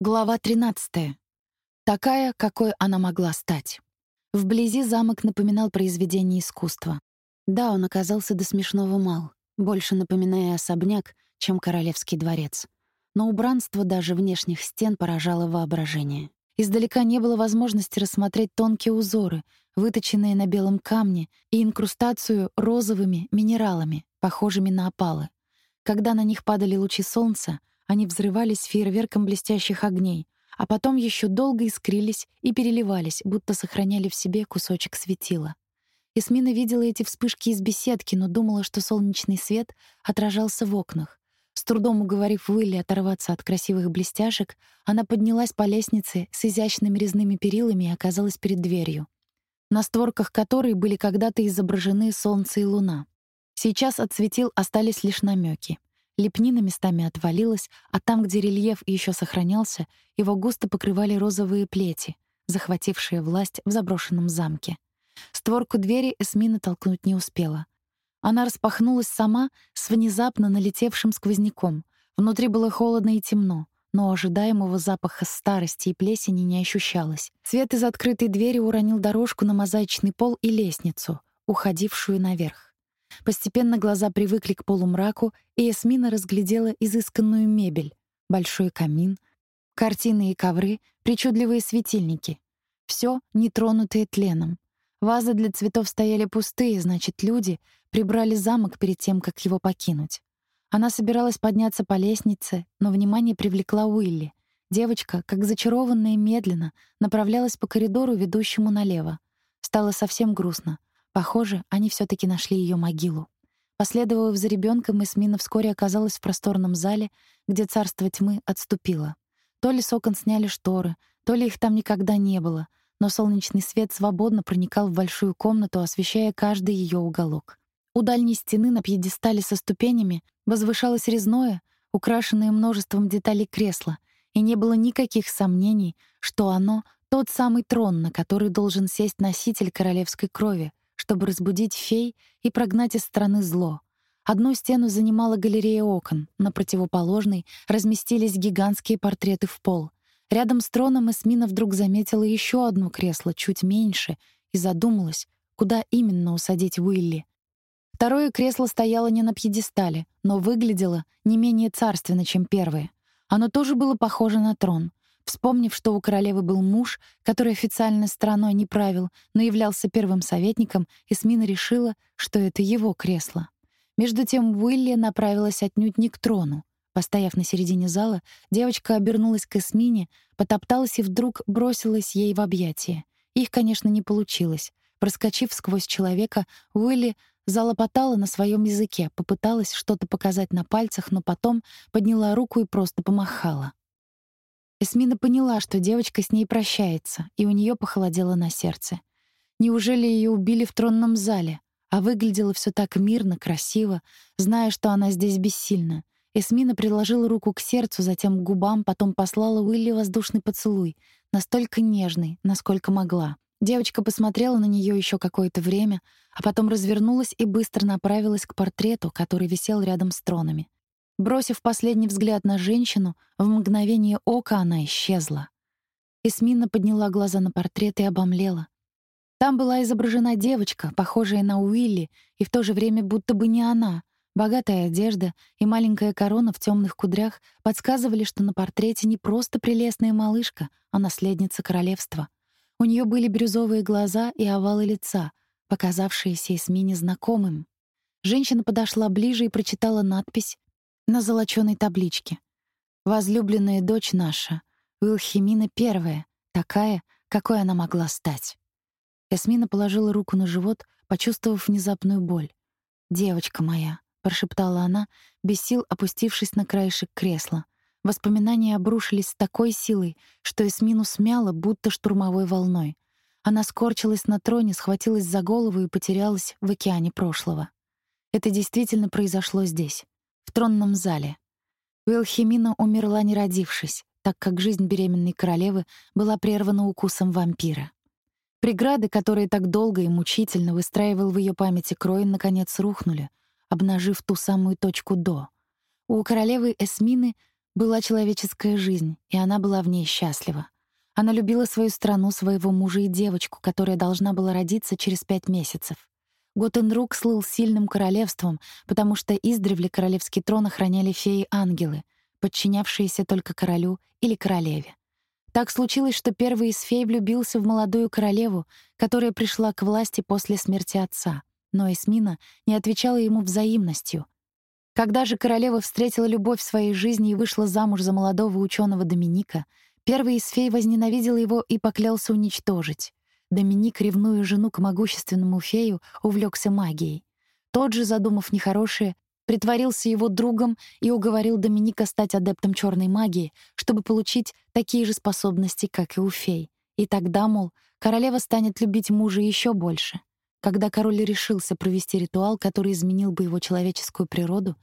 Глава 13. Такая, какой она могла стать. Вблизи замок напоминал произведение искусства. Да, он оказался до смешного мал, больше напоминая особняк, чем королевский дворец. Но убранство даже внешних стен поражало воображение. Издалека не было возможности рассмотреть тонкие узоры, выточенные на белом камне, и инкрустацию розовыми минералами, похожими на опалы. Когда на них падали лучи солнца, они взрывались фейерверком блестящих огней, а потом еще долго искрились и переливались, будто сохраняли в себе кусочек светила. Эсмина видела эти вспышки из беседки, но думала, что солнечный свет отражался в окнах. С трудом уговорив Уилли оторваться от красивых блестяшек, она поднялась по лестнице с изящными резными перилами и оказалась перед дверью, на створках которой были когда-то изображены солнце и луна. Сейчас от светил остались лишь намеки. Лепнина местами отвалилась, а там, где рельеф еще сохранялся, его густо покрывали розовые плети, захватившие власть в заброшенном замке. Створку двери Эсмина толкнуть не успела. Она распахнулась сама с внезапно налетевшим сквозняком. Внутри было холодно и темно, но ожидаемого запаха старости и плесени не ощущалось. Свет из открытой двери уронил дорожку на мозаичный пол и лестницу, уходившую наверх. Постепенно глаза привыкли к полумраку, и Эсмина разглядела изысканную мебель, большой камин, картины и ковры, причудливые светильники. Все нетронутое тленом. Вазы для цветов стояли пустые, значит, люди прибрали замок перед тем, как его покинуть. Она собиралась подняться по лестнице, но внимание привлекла Уилли. Девочка, как зачарованная медленно, направлялась по коридору, ведущему налево. Стало совсем грустно. Похоже, они все таки нашли ее могилу. Последовав за ребенком, Эсмина вскоре оказалась в просторном зале, где царство тьмы отступило. То ли с окон сняли шторы, то ли их там никогда не было, но солнечный свет свободно проникал в большую комнату, освещая каждый ее уголок. У дальней стены на пьедестале со ступенями возвышалось резное, украшенное множеством деталей кресло, и не было никаких сомнений, что оно — тот самый трон, на который должен сесть носитель королевской крови — чтобы разбудить фей и прогнать из страны зло. Одну стену занимала галерея окон, на противоположной разместились гигантские портреты в пол. Рядом с троном Эсмина вдруг заметила еще одно кресло, чуть меньше, и задумалась, куда именно усадить Уилли. Второе кресло стояло не на пьедестале, но выглядело не менее царственно, чем первое. Оно тоже было похоже на трон — Вспомнив, что у королевы был муж, который официально страной не правил, но являлся первым советником, Эсмина решила, что это его кресло. Между тем Уилли направилась отнюдь не к трону. Постояв на середине зала, девочка обернулась к Эсмине, потопталась и вдруг бросилась ей в объятия. Их, конечно, не получилось. Проскочив сквозь человека, Уилли залопотала на своем языке, попыталась что-то показать на пальцах, но потом подняла руку и просто помахала. Эсмина поняла, что девочка с ней прощается, и у нее похолодело на сердце. Неужели ее убили в тронном зале? А выглядело все так мирно, красиво, зная, что она здесь бессильна. Эсмина приложила руку к сердцу, затем к губам, потом послала Уилли воздушный поцелуй, настолько нежный, насколько могла. Девочка посмотрела на нее еще какое-то время, а потом развернулась и быстро направилась к портрету, который висел рядом с тронами. Бросив последний взгляд на женщину, в мгновение ока она исчезла. Эсмина подняла глаза на портрет и обомлела. Там была изображена девочка, похожая на Уилли, и в то же время будто бы не она. Богатая одежда и маленькая корона в темных кудрях подсказывали, что на портрете не просто прелестная малышка, а наследница королевства. У нее были бирюзовые глаза и овалы лица, показавшиеся Эсмине знакомым. Женщина подошла ближе и прочитала надпись на золочёной табличке. «Возлюбленная дочь наша, Уилхемина первая, такая, какой она могла стать». Эсмина положила руку на живот, почувствовав внезапную боль. «Девочка моя», — прошептала она, без сил опустившись на краешек кресла. Воспоминания обрушились с такой силой, что Эсмину смяло, будто штурмовой волной. Она скорчилась на троне, схватилась за голову и потерялась в океане прошлого. Это действительно произошло здесь в тронном зале. Уилхемина умерла не родившись, так как жизнь беременной королевы была прервана укусом вампира. Преграды, которые так долго и мучительно выстраивал в ее памяти Кроин, наконец рухнули, обнажив ту самую точку «до». У королевы Эсмины Была человеческая жизнь, и она была в ней счастлива. Она любила свою страну, своего мужа и девочку, которая должна была родиться через пять месяцев. Готенрук слыл сильным королевством, потому что издревле королевский трон охраняли феи-ангелы, подчинявшиеся только королю или королеве. Так случилось, что первый из фей влюбился в молодую королеву, которая пришла к власти после смерти отца, но Эсмина не отвечала ему взаимностью. Когда же королева встретила любовь своей жизни и вышла замуж за молодого ученого Доминика, первый из фей возненавидел его и поклялся уничтожить. Доминик, ревнуя жену к могущественному фею, увлекся магией. Тот же, задумав нехорошее, притворился его другом и уговорил Доминика стать адептом черной магии, чтобы получить такие же способности, как и у фей. И тогда, мол, королева станет любить мужа еще больше. Когда король решился провести ритуал, который изменил бы его человеческую природу,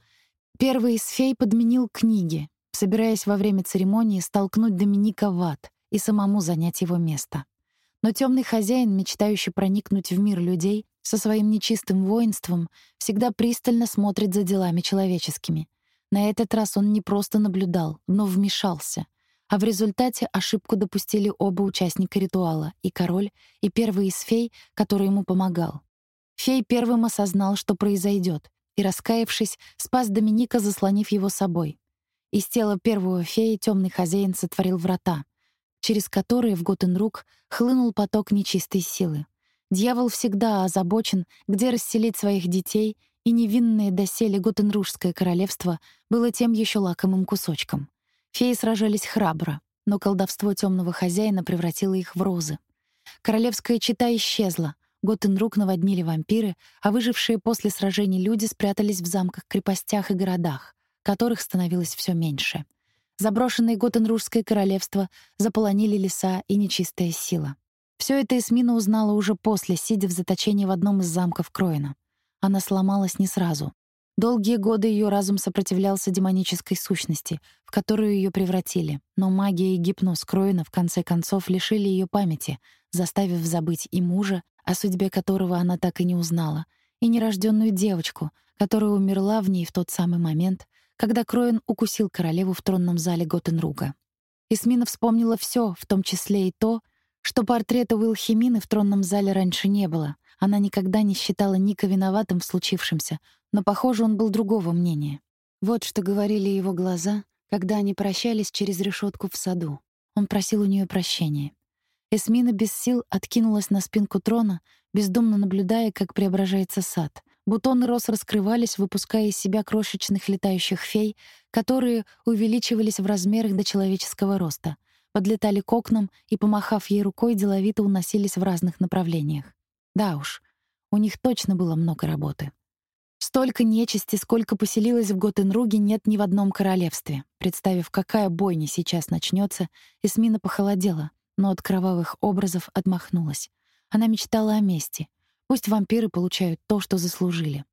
первый из фей подменил книги, собираясь во время церемонии столкнуть Доминика в ад и самому занять его место. Но темный хозяин, мечтающий проникнуть в мир людей со своим нечистым воинством, всегда пристально смотрит за делами человеческими. На этот раз он не просто наблюдал, но вмешался. А в результате ошибку допустили оба участника ритуала, и король, и первый из фей, который ему помогал. Фей первым осознал, что произойдет, и, раскаявшись, спас Доминика, заслонив его собой. Из тела первого феи темный хозяин сотворил врата, через которые в Готенрук хлынул поток нечистой силы. Дьявол всегда озабочен, где расселить своих детей, и невинное доселе Готенружское королевство было тем еще лакомым кусочком. Феи сражались храбро, но колдовство темного хозяина превратило их в розы. Королевская чита исчезла, Готенрук наводнили вампиры, а выжившие после сражений люди спрятались в замках, крепостях и городах, которых становилось все меньше — Заброшенное Готенружское королевство заполонили леса и нечистая сила. Все это Эсмина узнала уже после, сидя в заточении в одном из замков Кроина. Она сломалась не сразу. Долгие годы ее разум сопротивлялся демонической сущности, в которую ее превратили, но магия и гипноз Кроина в конце концов лишили ее памяти, заставив забыть и мужа, о судьбе которого она так и не узнала, и нерожденную девочку, которая умерла в ней в тот самый момент, когда Кроен укусил королеву в тронном зале Готенруга. Исмина вспомнила все, в том числе и то, что портрета Уилхемины в тронном зале раньше не было. Она никогда не считала Ника виноватым в случившемся, но, похоже, он был другого мнения. Вот что говорили его глаза, когда они прощались через решетку в саду. Он просил у нее прощения. Эсмина без сил откинулась на спинку трона, бездумно наблюдая, как преображается сад. Бутоны роз раскрывались, выпуская из себя крошечных летающих фей, которые увеличивались в размерах до человеческого роста, подлетали к окнам и, помахав ей рукой, деловито уносились в разных направлениях. Да уж, у них точно было много работы. Столько нечисти, сколько поселилось в Готенруге, нет ни в одном королевстве. Представив, какая бойня сейчас начнется, Эсмина похолодела, но от кровавых образов отмахнулась. Она мечтала о мести — Пусть вампиры получают то, что заслужили.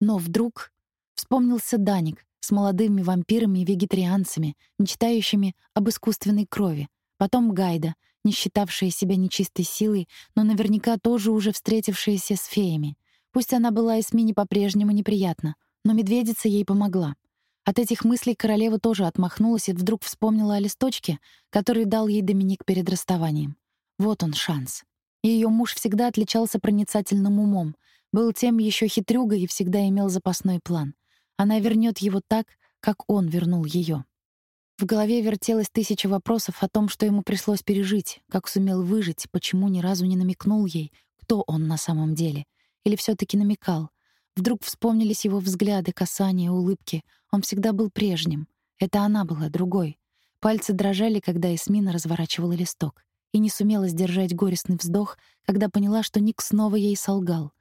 Но вдруг вспомнился Даник с молодыми вампирами и вегетарианцами, мечтающими об искусственной крови, потом Гайда, не считавшая себя нечистой силой, но наверняка тоже уже встретившаяся с феями. Пусть она была Эсмине по-прежнему неприятна, но медведица ей помогла. От этих мыслей королева тоже отмахнулась и вдруг вспомнила о листочке, который дал ей Доминик перед расставанием. Вот он шанс. Ее муж всегда отличался проницательным умом, был тем еще хитрюгой и всегда имел запасной план. Она вернет его так, как он вернул ее. В голове вертелось тысяча вопросов о том, что ему пришлось пережить, как сумел выжить, почему ни разу не намекнул ей, кто он на самом деле. Или все таки намекал. Вдруг вспомнились его взгляды, касания, улыбки. Он всегда был прежним. Это она была другой. Пальцы дрожали, когда Эсмина разворачивала листок и не сумела сдержать горестный вздох, когда поняла, что Ник снова ей солгал.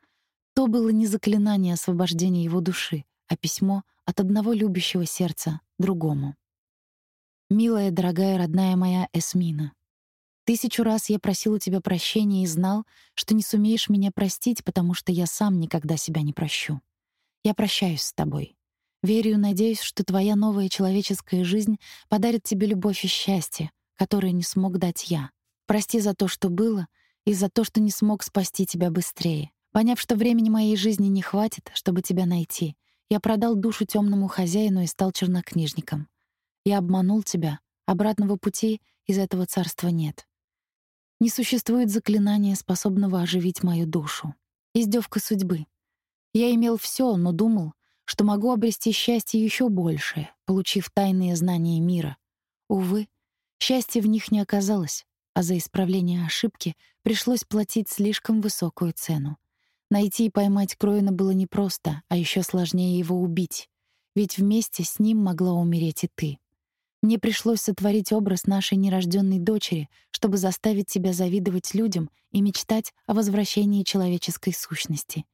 То было не заклинание освобождения его души, а письмо от одного любящего сердца другому. «Милая, дорогая, родная моя Эсмина, тысячу раз я просил у тебя прощения и знал, что не сумеешь меня простить, потому что я сам никогда себя не прощу. Я прощаюсь с тобой. Верю и надеюсь, что твоя новая человеческая жизнь подарит тебе любовь и счастье, которые не смог дать я. Прости за то, что было, и за то, что не смог спасти тебя быстрее. Поняв, что времени моей жизни не хватит, чтобы тебя найти, я продал душу темному хозяину и стал чернокнижником. Я обманул тебя. Обратного пути из этого царства нет. Не существует заклинания, способного оживить мою душу. Издевка судьбы. Я имел все, но думал, что могу обрести счастье еще большее, получив тайные знания мира. Увы, счастья в них не оказалось, а за исправление ошибки пришлось платить слишком высокую цену. Найти и поймать Кроина было непросто, а еще сложнее его убить, ведь вместе с ним могла умереть и ты. Мне пришлось сотворить образ нашей нерожденной дочери, чтобы заставить тебя завидовать людям и мечтать о возвращении человеческой сущности.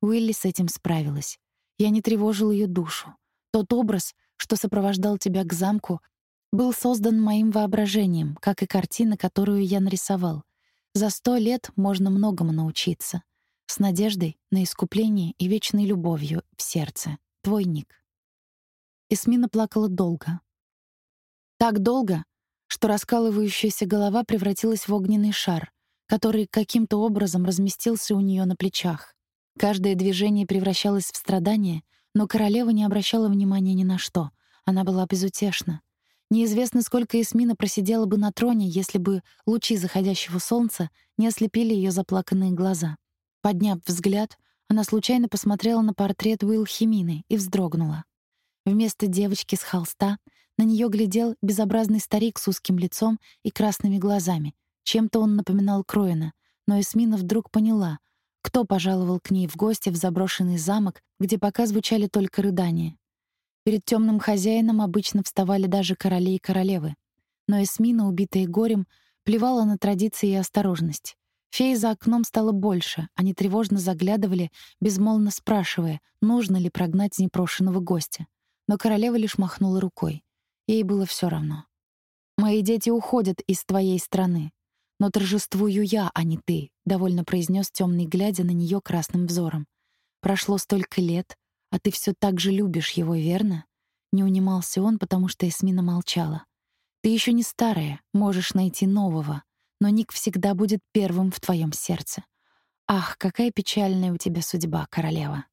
Уилли с этим справилась. Я не тревожил ее душу. Тот образ, что сопровождал тебя к замку, был создан моим воображением, как и картина, которую я нарисовал. За сто лет можно многому научиться. С надеждой на искупление и вечной любовью в сердце. Твой Ник. Эсмина плакала долго. Так долго, что раскалывающаяся голова превратилась в огненный шар, который каким-то образом разместился у нее на плечах. Каждое движение превращалось в страдание, но королева не обращала внимания ни на что. Она была безутешна. Неизвестно, сколько Эсмина просидела бы на троне, если бы лучи заходящего солнца не ослепили ее заплаканные глаза. Подняв взгляд, она случайно посмотрела на портрет Уилхимины и вздрогнула. Вместо девочки с холста на нее глядел безобразный старик с узким лицом и красными глазами. Чем-то он напоминал Кроина, но Эсмина вдруг поняла, кто пожаловал к ней в гости в заброшенный замок, где пока звучали только рыдания. Перед темным хозяином обычно вставали даже короли и королевы. Но Эсмина, убитая горем, плевала на традиции и осторожность. Феи за окном стало больше, они тревожно заглядывали, безмолвно спрашивая, нужно ли прогнать непрошенного гостя. Но королева лишь махнула рукой. Ей было все равно. «Мои дети уходят из твоей страны, но торжествую я, а не ты», — довольно произнес темный, глядя на нее красным взором. «Прошло столько лет, а ты все так же любишь его, верно?» Не унимался он, потому что Эсмина молчала. «Ты еще не старая, можешь найти нового, но Ник всегда будет первым в твоем сердце. Ах, какая печальная у тебя судьба, королева!»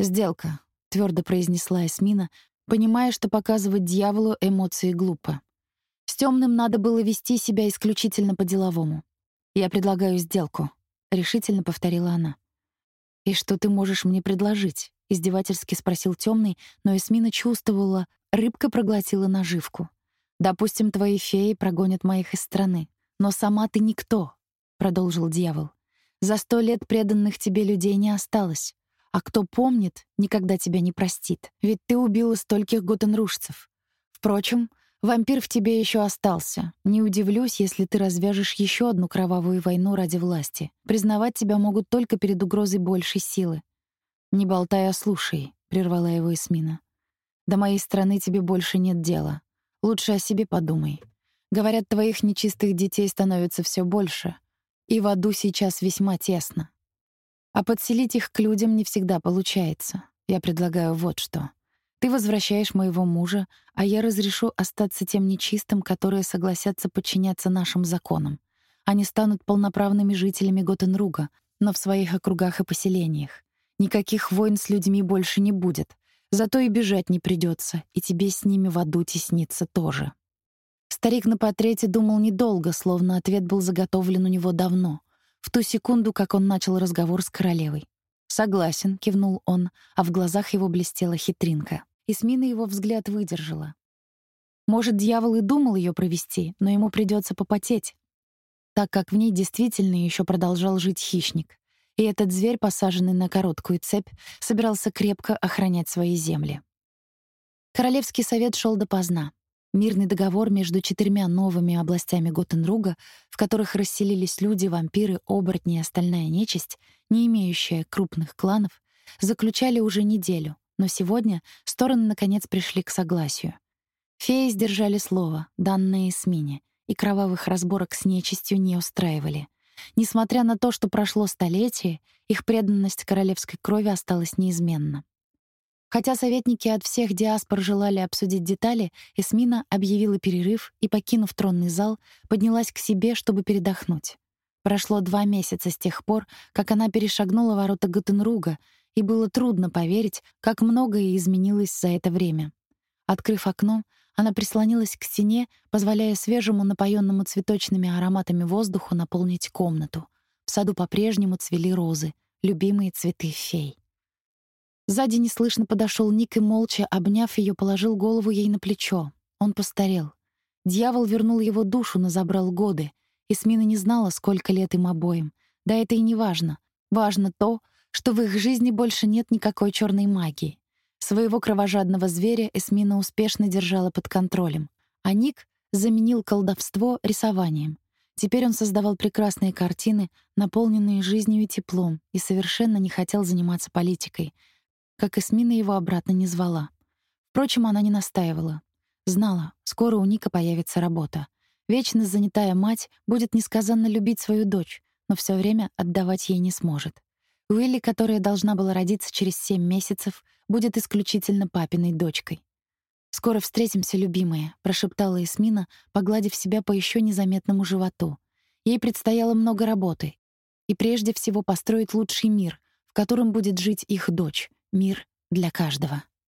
«Сделка», — твердо произнесла Эсмина, понимая, что показывать дьяволу эмоции глупо. С темным надо было вести себя исключительно по-деловому. «Я предлагаю сделку», — решительно повторила она. «И что ты можешь мне предложить?» — издевательски спросил темный, но Эсмина чувствовала, рыбка проглотила наживку. «Допустим, твои феи прогонят моих из страны. Но сама ты никто», — продолжил дьявол. «За сто лет преданных тебе людей не осталось. А кто помнит, никогда тебя не простит. Ведь ты убила стольких готенрушцев. Впрочем, вампир в тебе еще остался. Не удивлюсь, если ты развяжешь еще одну кровавую войну ради власти. Признавать тебя могут только перед угрозой большей силы. «Не болтай, а слушай», — прервала его Эсмина. «До моей страны тебе больше нет дела. Лучше о себе подумай. Говорят, твоих нечистых детей становится все больше, и в аду сейчас весьма тесно. А подселить их к людям не всегда получается. Я предлагаю вот что. Ты возвращаешь моего мужа, а я разрешу остаться тем нечистым, которые согласятся подчиняться нашим законам. Они станут полноправными жителями Готенруга, но в своих округах и поселениях. Никаких войн с людьми больше не будет. Зато и бежать не придется, и тебе с ними в аду тесниться тоже. Старик на портрете думал недолго, словно ответ был заготовлен у него давно — в ту секунду, как он начал разговор с королевой. «Согласен», — кивнул он, а в глазах его блестела хитринка. Исмина его взгляд выдержала. Может, дьявол и думал ее провести, но ему придется попотеть, так как в ней действительно еще продолжал жить хищник. И этот зверь, посаженный на короткую цепь, собирался крепко охранять свои земли. Королевский совет шел допоздна. Мирный договор между четырьмя новыми областями Готенруга, в которых расселились люди, вампиры, оборотни и остальная нечисть, не имеющая крупных кланов, заключали уже неделю, но сегодня стороны наконец пришли к согласию. Феи сдержали слово, данное Эсмине, и кровавых разборок с нечистью не устраивали. Несмотря на то, что прошло столетие, их преданность королевской крови осталась неизменна. Хотя советники от всех диаспор желали обсудить детали, Эсмина объявила перерыв и, покинув тронный зал, поднялась к себе, чтобы передохнуть. Прошло два месяца с тех пор, как она перешагнула ворота Готенруга, и было трудно поверить, как многое изменилось за это время. Открыв окно, Она прислонилась к стене, позволяя свежему, напоенному цветочными ароматами воздуху наполнить комнату. В саду по-прежнему цвели розы, любимые цветы фей. Сзади неслышно подошел Ник и молча, обняв ее, положил голову ей на плечо. Он постарел. Дьявол вернул его душу, но забрал годы. И Смина не знала, сколько лет им обоим. Да это и не важно. Важно то, что в их жизни больше нет никакой черной магии. Своего кровожадного зверя Эсмина успешно держала под контролем, а Ник заменил колдовство рисованием. Теперь он создавал прекрасные картины, наполненные жизнью и теплом, и совершенно не хотел заниматься политикой, как Эсмина его обратно не звала. Впрочем, она не настаивала. Знала, скоро у Ника появится работа. Вечно занятая мать будет несказанно любить свою дочь, но все время отдавать ей не сможет. Уилли, которая должна была родиться через семь месяцев, будет исключительно папиной дочкой. «Скоро встретимся, любимая», — прошептала Эсмина, погладив себя по еще незаметному животу. Ей предстояло много работы. И прежде всего построить лучший мир, в котором будет жить их дочь. Мир для каждого.